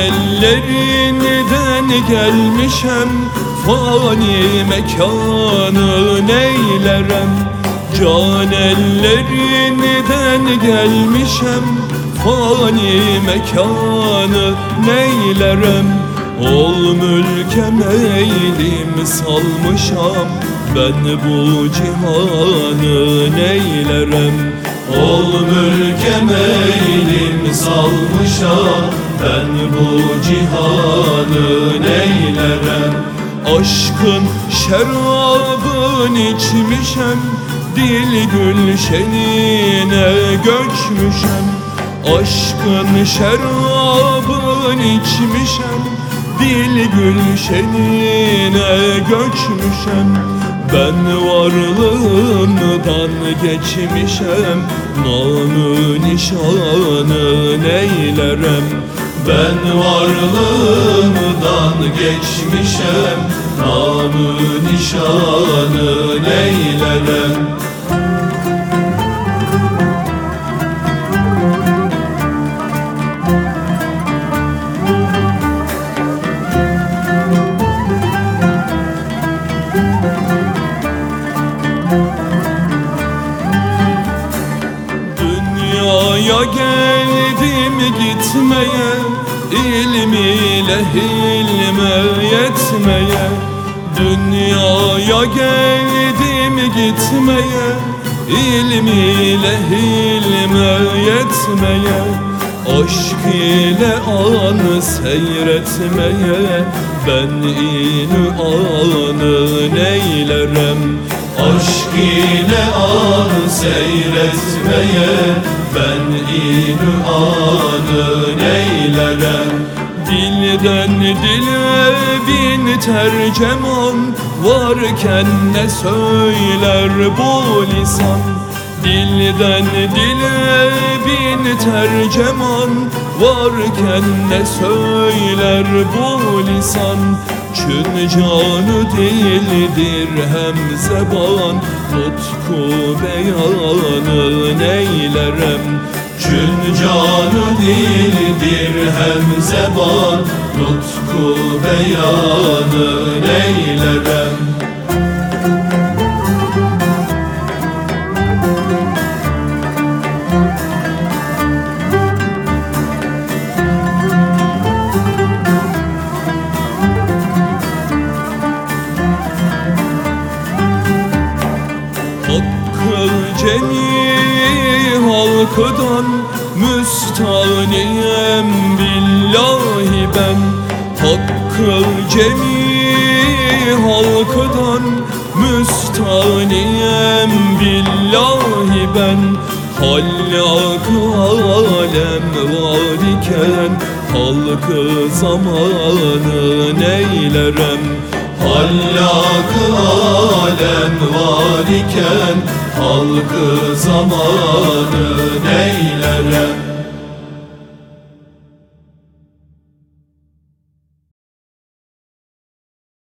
ellerinden gelmişem Fani mekanı neylerem? Can ellerinden gelmişem Fani mekanı neylerem? Ol mülke meylim salmışam Ben bu cihanı neylerem? Ol mülke bu cihanı neylerem Aşkın şerabın içmişem Dil gülşenine göçmüşem. Aşkın şerabın içmişem Dil gülşenine göçmüşem. Ben varlığımdan geçmişem Namı nişanı neylerem Ben varlığımdan geçmişem Namı nişanı neylerem Dünyaya geldim gitmeye İlim ile hilme yetmeye. Dünyaya geldim gitmeye İlim ile hilme yetmeye. Aşk ile an seyretmeye Ben inanı neylerem? Aşk ile an seyretmeye Ben inanı neylerem Dilden dile bin tercüman Varken ne söyler bu lisan? Dilden dile bin tercüman Varken ne söyler bu lisan Çün canı dildir hem zeban Nutku beyanı neylerem? Çün canı dildir hem zeban Nutku beyanı neylerem halkıdan müstaniyem billahi ben. Hakkı cemi halkıdan müstaniyem billahi ben. Hallak alem var iken halkı zamanı neylerem Hallak alem var iken halkı zamanı